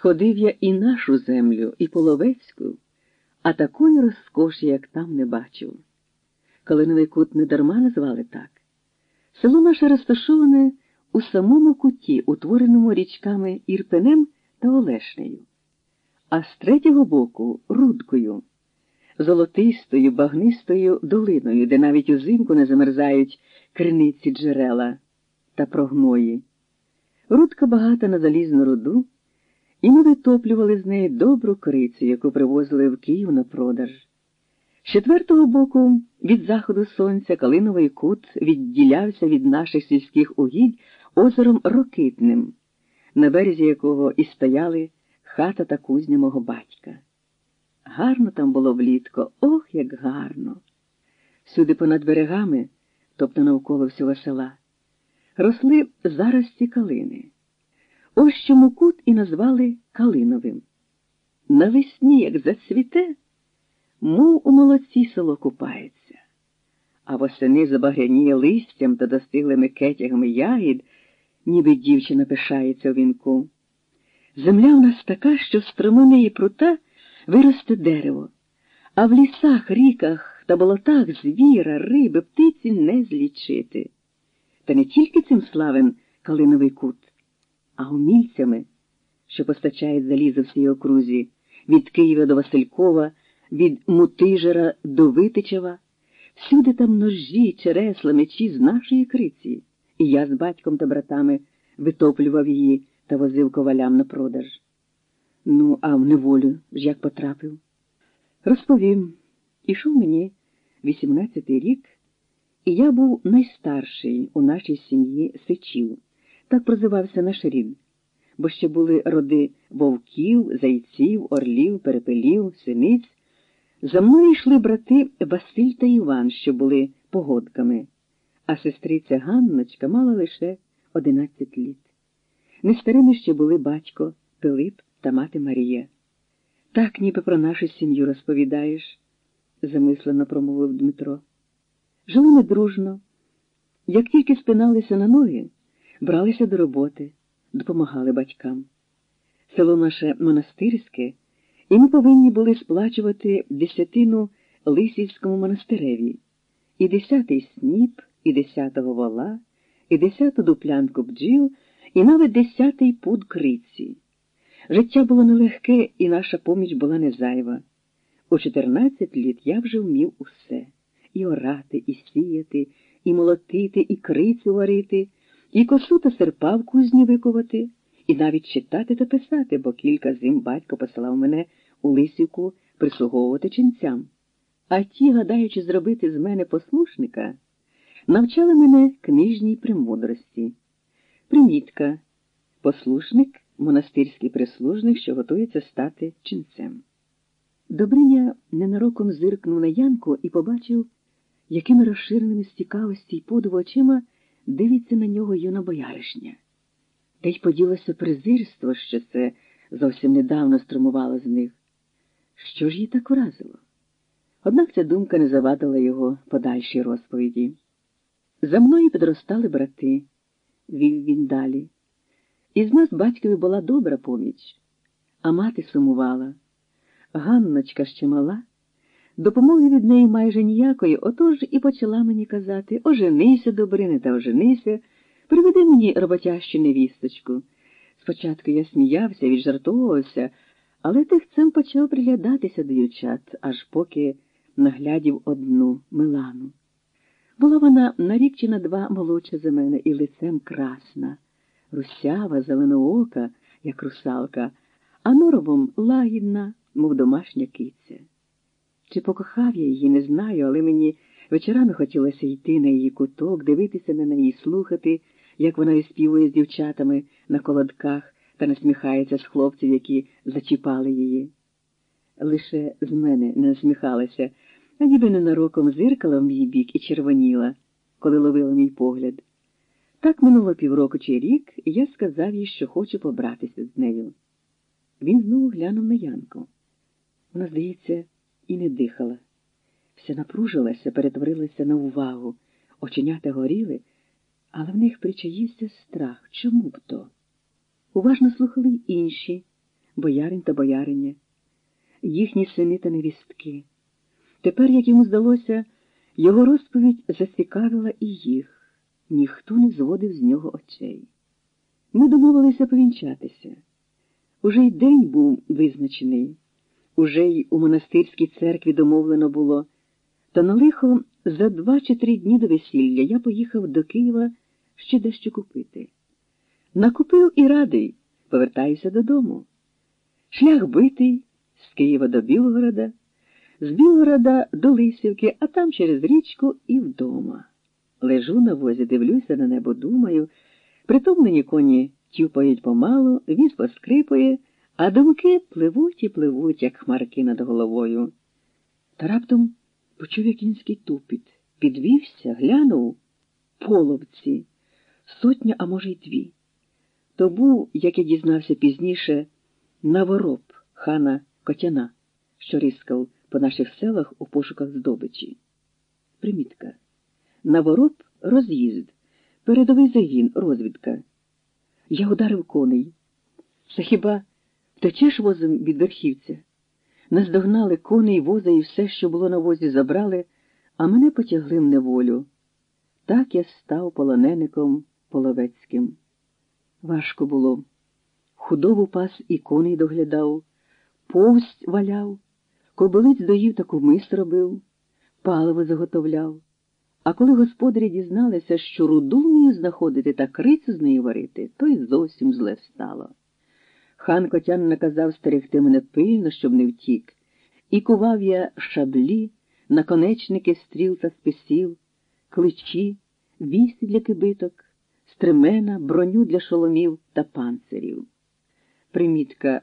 Сходив я і нашу землю, і половецьку, а такої розкоші, як там, не бачив. Калиновий кут не дарма назвали так. Село наше розташоване у самому куті, утвореному річками Ірпенем та Олешнею, а з третього боку рудкою, золотистою, багнистою долиною, де навіть узимку не замерзають криниці джерела та прогної. Рудка багата на залізну руду, і ми витоплювали з неї добру крицю, яку привозили в Київ на продаж. З четвертого боку від заходу сонця Калиновий кут відділявся від наших сільських угідь озером Рокитним, на березі якого і стояли хата та кузня мого батька. Гарно там було влітко, ох, як гарно. Всюди понад берегами, тобто навколо всього села, росли зарості калини. Ось чому кут і назвали Калиновим. Навесні, як зацвіте, мов у молодці село купається, а восени забагряніє листям та достиглими кетягами ягід, ніби дівчина пишається у вінку. Земля у нас така, що в стромини і прута виросте дерево, а в лісах, ріках та болотах звіра, риби, птиці не злічити. Та не тільки цим славен Калиновий кут, а умільцями, що постачають залізо всій окрузі, від Києва до Василькова від Мутижера до Витичева, всюди там ножі, чересла, мечі з нашої криці, і я з батьком та братами витоплював її та возив ковалям на продаж. Ну, а в неволю ж як потрапив? Розповім, ішов мені вісімнадцятий рік, і я був найстарший у нашій сім'ї сичів, так прозивався наш рід, бо ще були роди вовків, зайців, орлів, перепелів, синиць. За мною йшли брати Василь та Іван, що були погодками, а сестриця Ганночка мала лише одинадцять літ. Нестарими ще були батько Пилип та мати Марія. Так ніби про нашу сім'ю розповідаєш, замислено промовив Дмитро. Жили ми дружно. Як тільки спиналися на ноги, бралися до роботи, допомагали батькам. Село наше монастирське і ми повинні були сплачувати десятину Лисівському монастиреві, і десятий сніп, і десятого вола, і десяту дуплянку бджіл, і навіть десятий пуд криці. Життя було нелегке, і наша поміч була не зайва. У 14 літ я вже вмів усе і орати, і сіяти, і молотити, і крицю варити, і косу та серпа в кузні викувати, і навіть читати та писати, бо кілька зим батько посилав мене у лисівку прислуговувати ченцям. А ті, гадаючи зробити з мене послушника, навчали мене книжній премудрості. Примітка послушник, монастирський прислужник, що готується стати ченцем. Добриня ненароком зиркнув на Янку і побачив, якими розширеними з цікавості й подиву очима дивиться на нього юна бояришня. Та й поділося презирство, що це зовсім недавно струмувало з них. Що ж їй так вразило? Однак ця думка не завадила його подальшій розповіді. За мною підростали брати, вів він далі. Із нас батькові була добра поміч, а мати сумувала. Ганночка ще мала, допомоги від неї майже ніякої, отож і почала мені казати оженися, добрине, та оженися, приведи мені роботящу невісточку. Спочатку я сміявся, віджартовувався але тихцем почав приглядатися до дівчат, аж поки наглядів одну Милану. Була вона на рік чи на два молодша за мене і лицем красна, русява, зеленоока, як русалка, а норовом лагідна, мов домашня киця. Чи покохав я її, не знаю, але мені вечорами хотілося йти на її куток, дивитися на неї, слухати, як вона виспівує з дівчатами на колодках та насміхається з хлопців, які зачіпали її. Лише з мене не насміхалася, а ніби ненароком зиркала в мій бік і червоніла, коли ловила мій погляд. Так минуло півроку чи рік, і я сказав їй, що хочу побратися з нею. Він знову глянув на Янку. Вона, здається, і не дихала. Вся напружилася, перетворилася на увагу, оченята горіли, але в них причаївся страх. Чому б то? Уважно слухали й інші, боярин та бояриня, їхні сини та невістки. Тепер, як йому здалося, його розповідь зацікавила і їх, ніхто не зводив з нього очей. Ми домовилися повінчатися. Уже й день був визначений, уже й у монастирській церкві домовлено було, та на лихо за два чи три дні до весілля я поїхав до Києва ще дещо купити. Накупив і радий, повертаюся додому. Шлях битий з Києва до Білгорода, з Білгорода до Лисівки, а там через річку і вдома. Лежу на возі, дивлюся на небо, думаю, притомлені коні тюпають помалу, віз поскрипує, а думки пливуть і пливуть, як хмарки над головою. Та раптом почув я кінський тупіт, підвівся, глянув половці, сотня, а може й дві. То був, як я дізнався пізніше, навороб хана Котяна, що рискав по наших селах у пошуках здобичі. Примітка. Навороб роз'їзд, передовий загін, розвідка. Я ударив коней. Це хіба втечеш возом від верхівця? Наздогнали коней, воза і все, що було на возі, забрали, а мене потягли в неволю. Так я став полонеником половецьким. Важко було. Худобу пас і коней доглядав, повсть валяв, кобилиць доїв та кумис робив, паливо заготовляв. А коли господарі дізналися, що руду вмію знаходити та крицю з неї варити, то й зовсім зле стало. Хан Котян наказав стерегти мене пильно, щоб не втік, і кував я шаблі, наконечники стріл та списів, кличі, вісі для кибиток, стремена, броню для шоломів та панцирів. Примітка